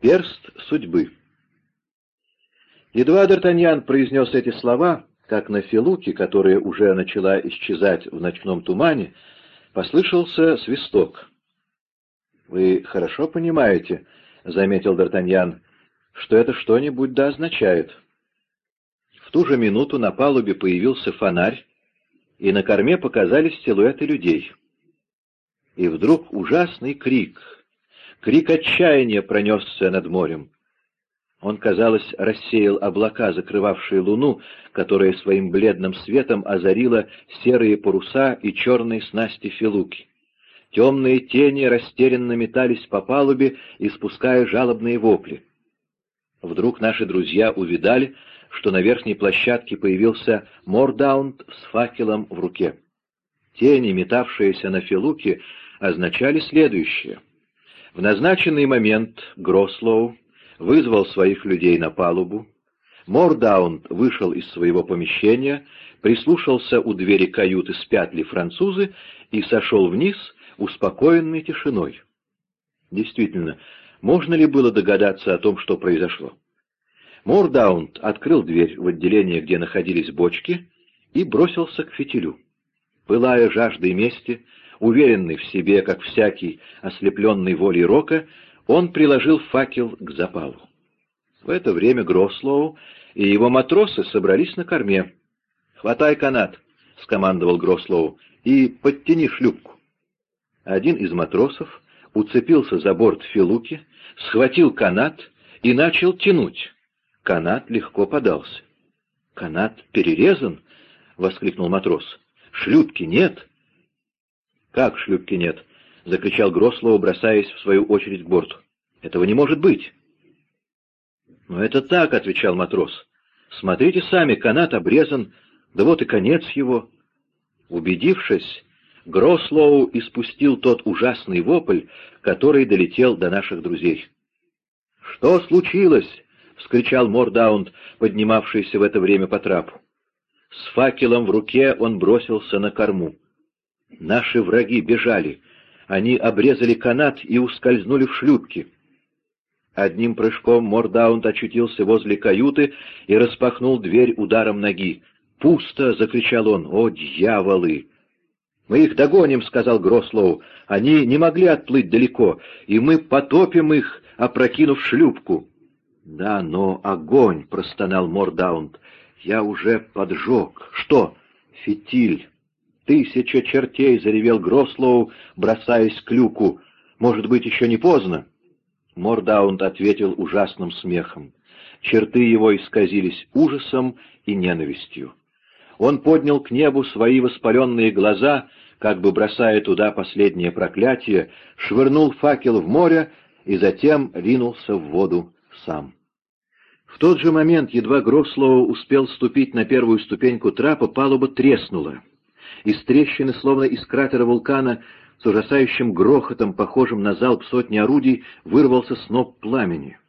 Перст судьбы. Едва Д'Артаньян произнес эти слова, как на Филуке, которая уже начала исчезать в ночном тумане, послышался свисток. — Вы хорошо понимаете, — заметил Д'Артаньян, — что это что-нибудь да означает. В ту же минуту на палубе появился фонарь, и на корме показались силуэты людей. И вдруг ужасный крик, крик отчаяния пронесся над морем. Он, казалось, рассеял облака, закрывавшие луну, которая своим бледным светом озарила серые паруса и черные снасти Филуки. Темные тени растерянно метались по палубе, испуская жалобные вопли. Вдруг наши друзья увидали, что на верхней площадке появился Мордаунд с факелом в руке. Тени, метавшиеся на Филуке, означали следующее. В назначенный момент Грослоу вызвал своих людей на палубу. Мордаунд вышел из своего помещения, прислушался у двери каюты, спят ли французы, и сошел вниз, успокоенный тишиной. Действительно, можно ли было догадаться о том, что произошло? Мордаунд открыл дверь в отделение, где находились бочки, и бросился к фитилю. Пылая жаждой мести, уверенный в себе, как всякий, ослепленный волей рока, он приложил факел к запалу. В это время Грослоу и его матросы собрались на корме. «Хватай канат», — скомандовал Грослоу, — «и подтяни шлюпку». Один из матросов уцепился за борт Филуки, схватил канат и начал тянуть. Канат легко подался. «Канат перерезан?» — воскликнул матрос. «Шлюпки нет?» «Как шлюпки нет?» — закричал Грослоу, бросаясь в свою очередь к борту. «Этого не может быть!» «Но это так», — отвечал матрос. «Смотрите сами, канат обрезан, да вот и конец его». Убедившись, Грослоу испустил тот ужасный вопль, который долетел до наших друзей. «Что случилось?» — вскричал Мордаунд, поднимавшийся в это время по трапу. С факелом в руке он бросился на корму. Наши враги бежали. Они обрезали канат и ускользнули в шлюпки. Одним прыжком Мордаунд очутился возле каюты и распахнул дверь ударом ноги. «Пусто!» — закричал он. «О, дьяволы!» «Мы их догоним», — сказал Грослоу. «Они не могли отплыть далеко, и мы потопим их, опрокинув шлюпку». «Да, но огонь!» — простонал Мордаунд. «Я уже поджег. Что?» «Фитиль!» «Тысяча чертей!» — заревел Грослоу, бросаясь к люку. «Может быть, еще не поздно?» Мордаунд ответил ужасным смехом. Черты его исказились ужасом и ненавистью. Он поднял к небу свои воспаленные глаза, как бы бросая туда последнее проклятие, швырнул факел в море и затем ринулся в воду сам. В тот же момент, едва Грослоу успел ступить на первую ступеньку трапа, палуба треснула. Из трещины, словно из кратера вулкана, с ужасающим грохотом, похожим на залп сотни орудий, вырвался сноп пламени.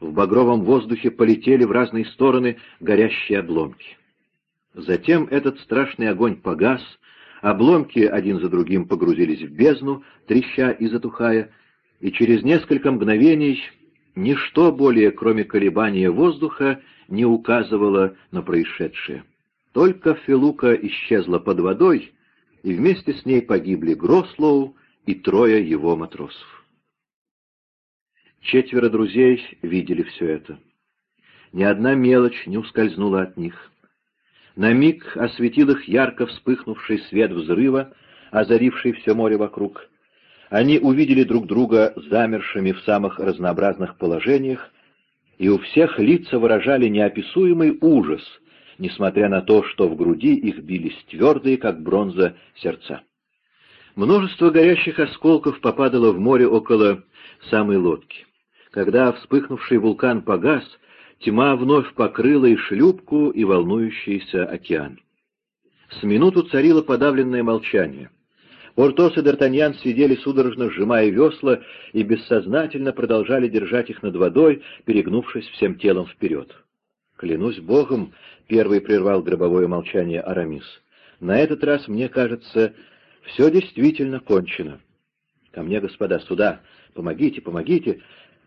В багровом воздухе полетели в разные стороны горящие обломки. Затем этот страшный огонь погас, обломки один за другим погрузились в бездну, треща и затухая, и через несколько мгновений ничто более, кроме колебания воздуха, не указывало на происшедшее. Только Филука исчезла под водой, и вместе с ней погибли Грослоу и трое его матросов. Четверо друзей видели все это. Ни одна мелочь не ускользнула от них. На миг осветил их ярко вспыхнувший свет взрыва, озаривший все море вокруг. Они увидели друг друга замершими в самых разнообразных положениях, и у всех лица выражали неописуемый ужас — несмотря на то, что в груди их бились твердые, как бронза, сердца. Множество горящих осколков попадало в море около самой лодки. Когда вспыхнувший вулкан погас, тьма вновь покрыла и шлюпку, и волнующийся океан. С минуту царило подавленное молчание. Портос и Д'Артаньян сидели судорожно сжимая весла и бессознательно продолжали держать их над водой, перегнувшись всем телом вперед. «Клянусь Богом», — первый прервал гробовое молчание Арамис, — «на этот раз, мне кажется, все действительно кончено. Ко мне, господа, сюда, помогите, помогите.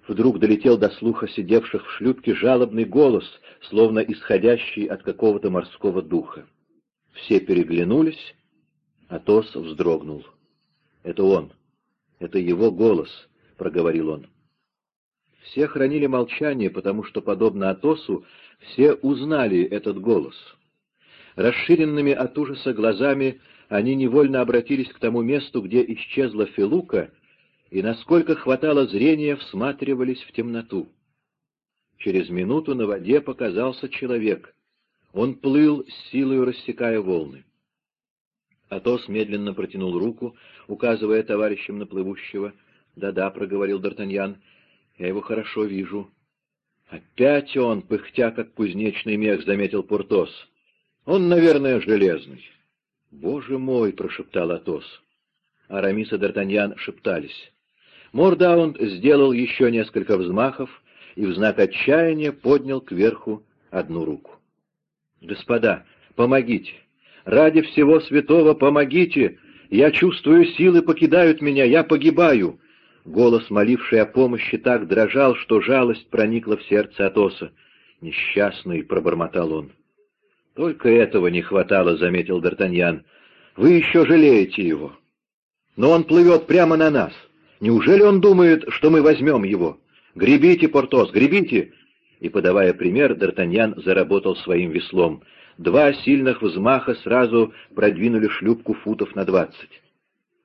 Вдруг долетел до слуха сидевших в шлюпке жалобный голос, словно исходящий от какого-то морского духа. Все переглянулись, Атос вздрогнул. «Это он! Это его голос!» — проговорил он. Все хранили молчание, потому что, подобно Атосу, все узнали этот голос. Расширенными от ужаса глазами они невольно обратились к тому месту, где исчезла Филука, и, насколько хватало зрения, всматривались в темноту. Через минуту на воде показался человек. Он плыл, с силой рассекая волны. Атос медленно протянул руку, указывая товарищам на плывущего. «Да-да», — проговорил Д'Артаньян, — «я его хорошо вижу». «Опять он, пыхтя, как кузнечный мех», — заметил Пуртос. «Он, наверное, железный». «Боже мой!» — прошептал Атос. Арамис и Д'Артаньян шептались. Мордаунд сделал еще несколько взмахов и в знак отчаяния поднял кверху одну руку. «Господа, помогите! Ради всего святого помогите! Я чувствую, силы покидают меня, я погибаю!» Голос, моливший о помощи, так дрожал, что жалость проникла в сердце Атоса. «Несчастный!» — пробормотал он. «Только этого не хватало», — заметил Д'Артаньян. «Вы еще жалеете его. Но он плывет прямо на нас. Неужели он думает, что мы возьмем его? Гребите, Портос, гребите!» И, подавая пример, Д'Артаньян заработал своим веслом. Два сильных взмаха сразу продвинули шлюпку футов на двадцать.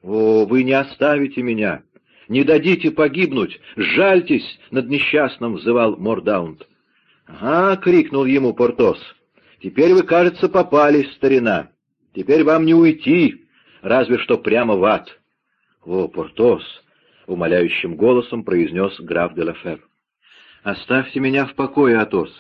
«О, вы не оставите меня! Не дадите погибнуть! Жальтесь!» — над несчастным взывал Мордаунд. «Ага!» — крикнул ему Портос. Теперь вы, кажется, попались, старина. Теперь вам не уйти, разве что прямо в ад. — О, Портос! — умоляющим голосом произнес граф де Лафер. — Оставьте меня в покое, Атос.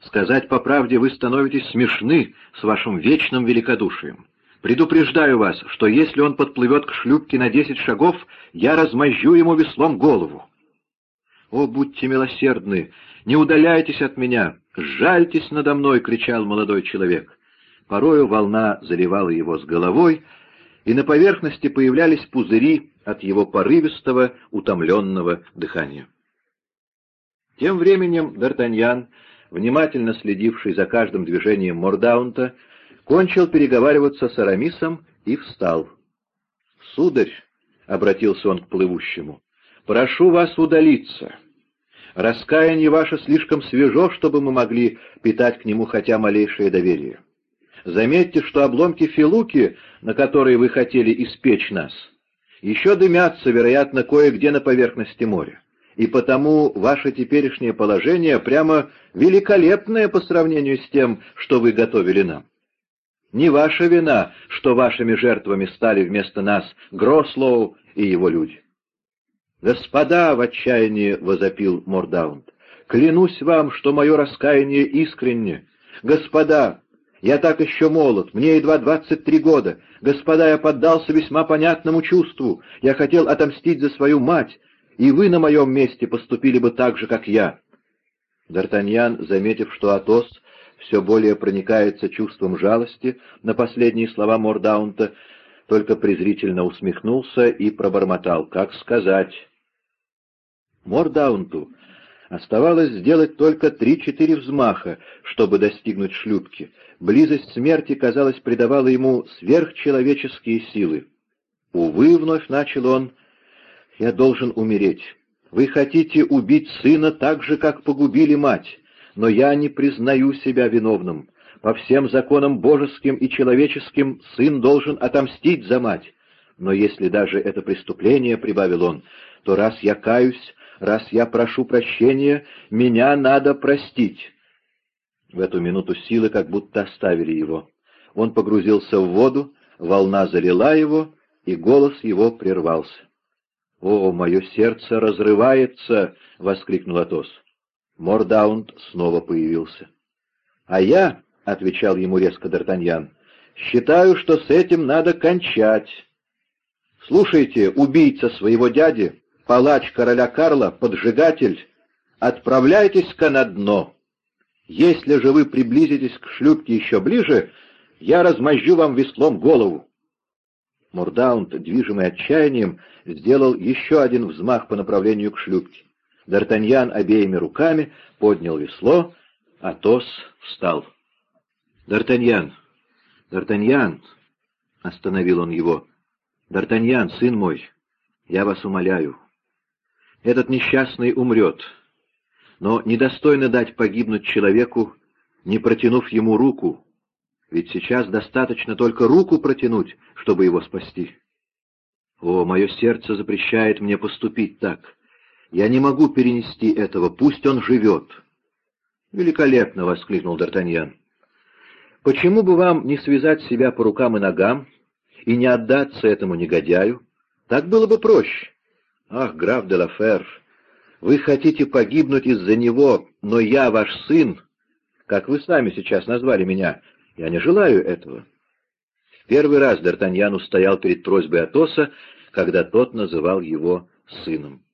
Сказать по правде, вы становитесь смешны с вашим вечным великодушием. Предупреждаю вас, что если он подплывет к шлюпке на десять шагов, я размозжу ему веслом голову. О, будьте милосердны, не удаляйтесь от меня, «Жальтесь надо мной!» — кричал молодой человек. Порою волна заливала его с головой, и на поверхности появлялись пузыри от его порывистого, утомленного дыхания. Тем временем Д'Артаньян, внимательно следивший за каждым движением Мордаунта, кончил переговариваться с Арамисом и встал. «Сударь», — обратился он к плывущему, — «прошу вас удалиться». Раскаяние ваше слишком свежо, чтобы мы могли питать к нему хотя малейшее доверие. Заметьте, что обломки Филуки, на которые вы хотели испечь нас, еще дымятся, вероятно, кое-где на поверхности моря. И потому ваше теперешнее положение прямо великолепное по сравнению с тем, что вы готовили нам. Не ваша вина, что вашими жертвами стали вместо нас Грослоу и его люди. «Господа!» — в отчаянии возопил Мордаунд. «Клянусь вам, что мое раскаяние искренне. Господа! Я так еще молод, мне едва двадцать три года. Господа, я поддался весьма понятному чувству. Я хотел отомстить за свою мать, и вы на моем месте поступили бы так же, как я». Д'Артаньян, заметив, что Атос все более проникается чувством жалости на последние слова Мордаунта, только презрительно усмехнулся и пробормотал. «Как сказать?» Мордаунту оставалось сделать только три-четыре взмаха, чтобы достигнуть шлюпки. Близость смерти, казалось, придавала ему сверхчеловеческие силы. «Увы», — вновь начал он, — «я должен умереть. Вы хотите убить сына так же, как погубили мать, но я не признаю себя виновным. По всем законам божеским и человеческим сын должен отомстить за мать. Но если даже это преступление, — прибавил он, — то раз я каюсь, раз я прошу прощения, меня надо простить. В эту минуту силы как будто оставили его. Он погрузился в воду, волна залила его, и голос его прервался. «О, мое сердце разрывается!» — воскликнул Атос. Мордаунд снова появился. «А я — отвечал ему резко Д'Артаньян, — «считаю, что с этим надо кончать. Слушайте, убийца своего дяди, палач короля Карла, поджигатель, отправляйтесь-ка на дно. Если же вы приблизитесь к шлюпке еще ближе, я размозжу вам веслом голову». Мордаунд, движимый отчаянием, сделал еще один взмах по направлению к шлюпке. Д'Артаньян обеими руками поднял весло, Атос встал. «Д'Артаньян! Д'Артаньян!» — остановил он его. «Д'Артаньян, сын мой, я вас умоляю. Этот несчастный умрет, но недостойно дать погибнуть человеку, не протянув ему руку, ведь сейчас достаточно только руку протянуть, чтобы его спасти. О, мое сердце запрещает мне поступить так. Я не могу перенести этого, пусть он живет. «Великолепно!» — воскликнул Д'Артаньян. «Почему бы вам не связать себя по рукам и ногам и не отдаться этому негодяю? Так было бы проще. Ах, граф де Лафер, вы хотите погибнуть из-за него, но я ваш сын, как вы сами сейчас назвали меня. Я не желаю этого». В первый раз Д'Артаньян устоял перед просьбой Атоса, когда тот называл его сыном.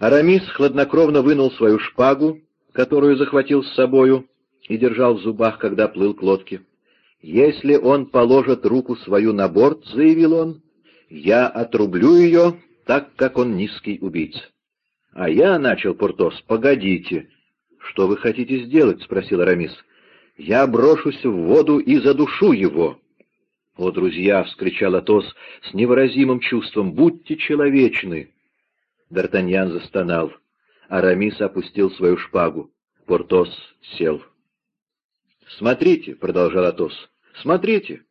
Арамис хладнокровно вынул свою шпагу, которую захватил с собою и держал в зубах, когда плыл к лодке. «Если он положит руку свою на борт, — заявил он, — я отрублю ее, так как он низкий убийца». «А я, — начал Портос, — погодите». «Что вы хотите сделать?» — спросил Арамис. «Я брошусь в воду и задушу его». «О, друзья!» — вскричал Атос с невыразимым чувством. «Будьте человечны!» Д'Артаньян застонал. Арамис опустил свою шпагу. Портос сел. «Смотрите», — продолжал Атос, — «смотрите,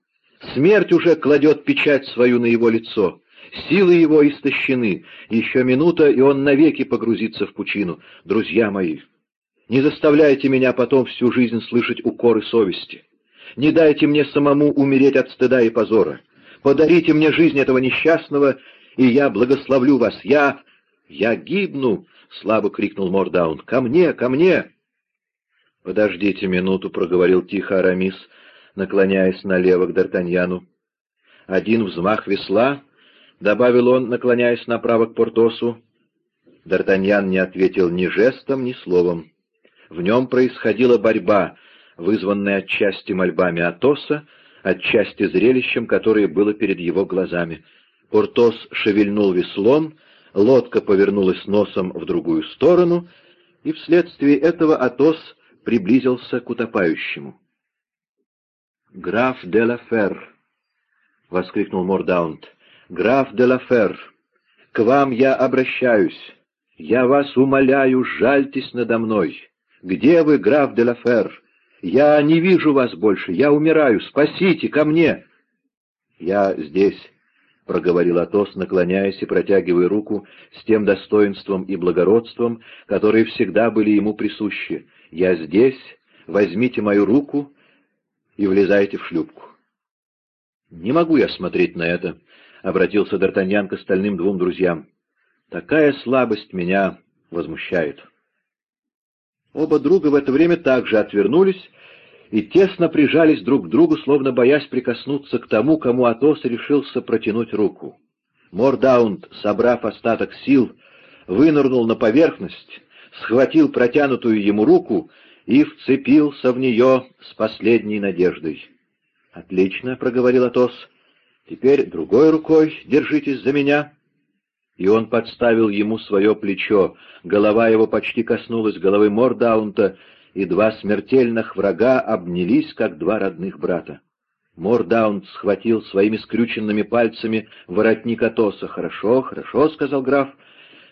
смерть уже кладет печать свою на его лицо, силы его истощены, еще минута, и он навеки погрузится в пучину. Друзья мои, не заставляйте меня потом всю жизнь слышать укоры совести. Не дайте мне самому умереть от стыда и позора. Подарите мне жизнь этого несчастного, и я благословлю вас. Я... я гибну, — слабо крикнул Мордаун. «Ко мне! Ко мне!» «Подождите минуту», — проговорил тихо Арамис, наклоняясь налево к Д'Артаньяну. «Один взмах весла», — добавил он, наклоняясь направо к Портосу. Д'Артаньян не ответил ни жестом, ни словом. В нем происходила борьба, вызванная отчасти мольбами Атоса, отчасти зрелищем, которое было перед его глазами. Портос шевельнул веслом — лодка повернулась носом в другую сторону, и вследствие этого Атос приблизился к утопающему. «Граф де ла Фер!» — воскликнул Мордаунд. «Граф де ла Фер, к вам я обращаюсь. Я вас умоляю, жальтесь надо мной. Где вы, граф де ла Фер? Я не вижу вас больше, я умираю, спасите, ко мне!» «Я здесь», проговорил Атос, наклоняясь и протягивая руку с тем достоинством и благородством, которые всегда были ему присущи. «Я здесь, возьмите мою руку и влезайте в шлюпку». «Не могу я смотреть на это», — обратился Д'Артаньян к остальным двум друзьям. «Такая слабость меня возмущает». Оба друга в это время также отвернулись и тесно прижались друг к другу, словно боясь прикоснуться к тому, кому Атос решился протянуть руку. Мордаунд, собрав остаток сил, вынырнул на поверхность, схватил протянутую ему руку и вцепился в нее с последней надеждой. «Отлично», — проговорил Атос, — «теперь другой рукой держитесь за меня». И он подставил ему свое плечо, голова его почти коснулась головы Мордаунта, и два смертельных врага обнялись, как два родных брата. Мордаунд схватил своими скрюченными пальцами воротник Атоса. «Хорошо, хорошо», — сказал граф.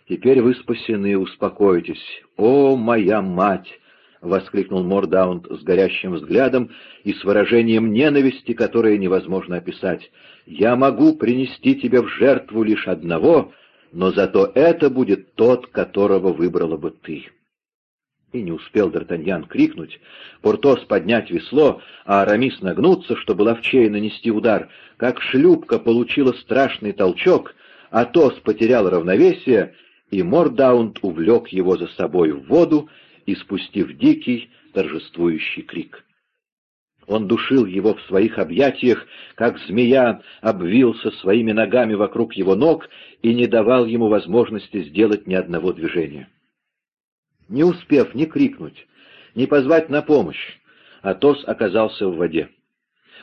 «Теперь вы спасены, успокойтесь. О, моя мать!» — воскликнул Мордаунд с горящим взглядом и с выражением ненависти, которое невозможно описать. «Я могу принести тебе в жертву лишь одного, но зато это будет тот, которого выбрала бы ты». И не успел Д'Артаньян крикнуть, Портос поднять весло, а Арамис нагнуться, чтобы ловчее нанести удар, как шлюпка получила страшный толчок, Атос потерял равновесие, и Мордаунд увлек его за собой в воду, испустив дикий, торжествующий крик. Он душил его в своих объятиях, как змея обвился своими ногами вокруг его ног и не давал ему возможности сделать ни одного движения. Не успев ни крикнуть, ни позвать на помощь, Атос оказался в воде.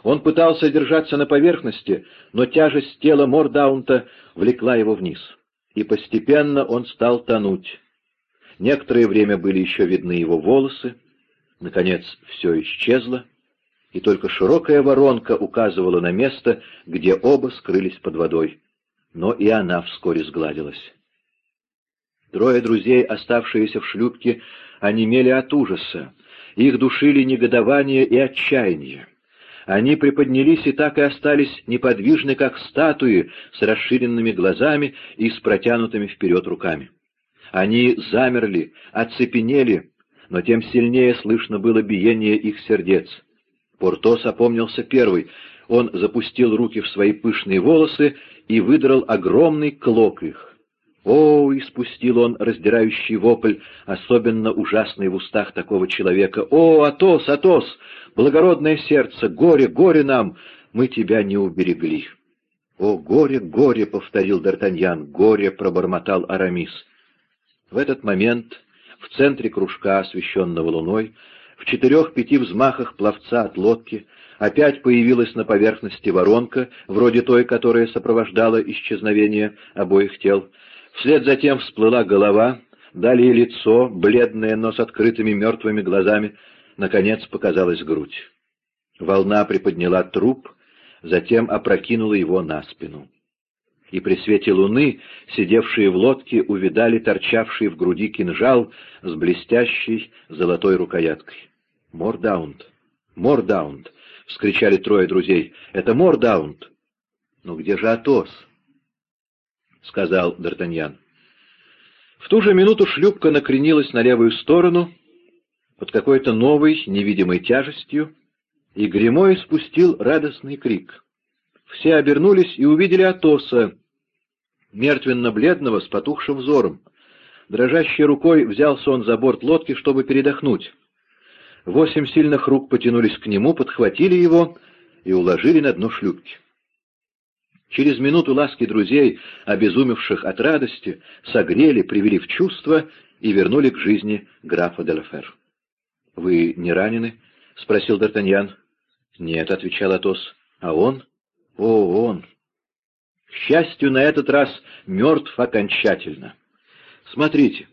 Он пытался держаться на поверхности, но тяжесть тела Мордаунта влекла его вниз, и постепенно он стал тонуть. некоторое время были еще видны его волосы, наконец все исчезло, и только широкая воронка указывала на место, где оба скрылись под водой. Но и она вскоре сгладилась. Трое друзей, оставшиеся в шлюпке, онемели от ужаса. Их душили негодование и отчаяние. Они приподнялись и так и остались неподвижны, как статуи, с расширенными глазами и с протянутыми вперед руками. Они замерли, оцепенели, но тем сильнее слышно было биение их сердец. Портос опомнился первый. Он запустил руки в свои пышные волосы и выдрал огромный клок их. «О!» — испустил он раздирающий вопль, особенно ужасный в устах такого человека. «О, Атос, Атос! Благородное сердце! Горе, горе нам! Мы тебя не уберегли!» «О, горе, горе!» — повторил Д'Артаньян. «Горе!» — пробормотал Арамис. В этот момент в центре кружка, освещенного луной, в четырех-пяти взмахах пловца от лодки, опять появилась на поверхности воронка, вроде той, которая сопровождала исчезновение обоих тел, Вслед за тем всплыла голова, далее лицо, бледное, но с открытыми мертвыми глазами, наконец показалась грудь. Волна приподняла труп, затем опрокинула его на спину. И при свете луны, сидевшие в лодке, увидали торчавший в груди кинжал с блестящей золотой рукояткой. «Мордаунд! Мордаунд!» — вскричали трое друзей. «Это Мордаунд!» «Ну где же Атос?» — сказал Д'Артаньян. В ту же минуту шлюпка накренилась на левую сторону под какой-то новой невидимой тяжестью, и Гремой спустил радостный крик. Все обернулись и увидели Атоса, мертвенно-бледного, с потухшим взором. Дрожащей рукой взялся он за борт лодки, чтобы передохнуть. Восемь сильных рук потянулись к нему, подхватили его и уложили на дно шлюпки. Через минуту ласки друзей, обезумевших от радости, согрели, привели в чувство и вернули к жизни графа Делафер. — Вы не ранены? — спросил Д'Артаньян. — Нет, — отвечал Атос. — А он? — О, он! К счастью, на этот раз мертв окончательно. Смотрите.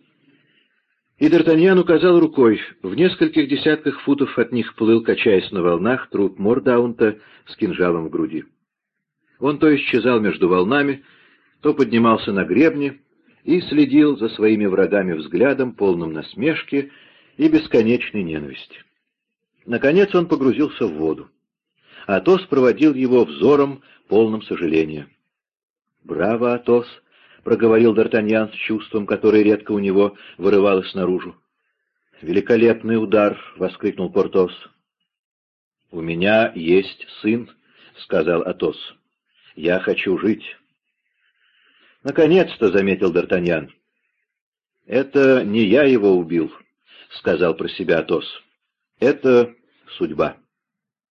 И Д'Артаньян указал рукой. В нескольких десятках футов от них плыл, качаясь на волнах, труп Мордаунта с кинжалом в груди. Он то исчезал между волнами, то поднимался на гребни и следил за своими врагами взглядом, полным насмешки и бесконечной ненависти. Наконец он погрузился в воду. Атос проводил его взором, полным сожаления. «Браво, Атос!» — проговорил Д'Артаньян с чувством, которое редко у него вырывалось наружу. «Великолепный удар!» — воскликнул Портос. «У меня есть сын», — сказал Атос. Я хочу жить. Наконец-то, — заметил Д'Артаньян. Это не я его убил, — сказал про себя Атос. Это судьба.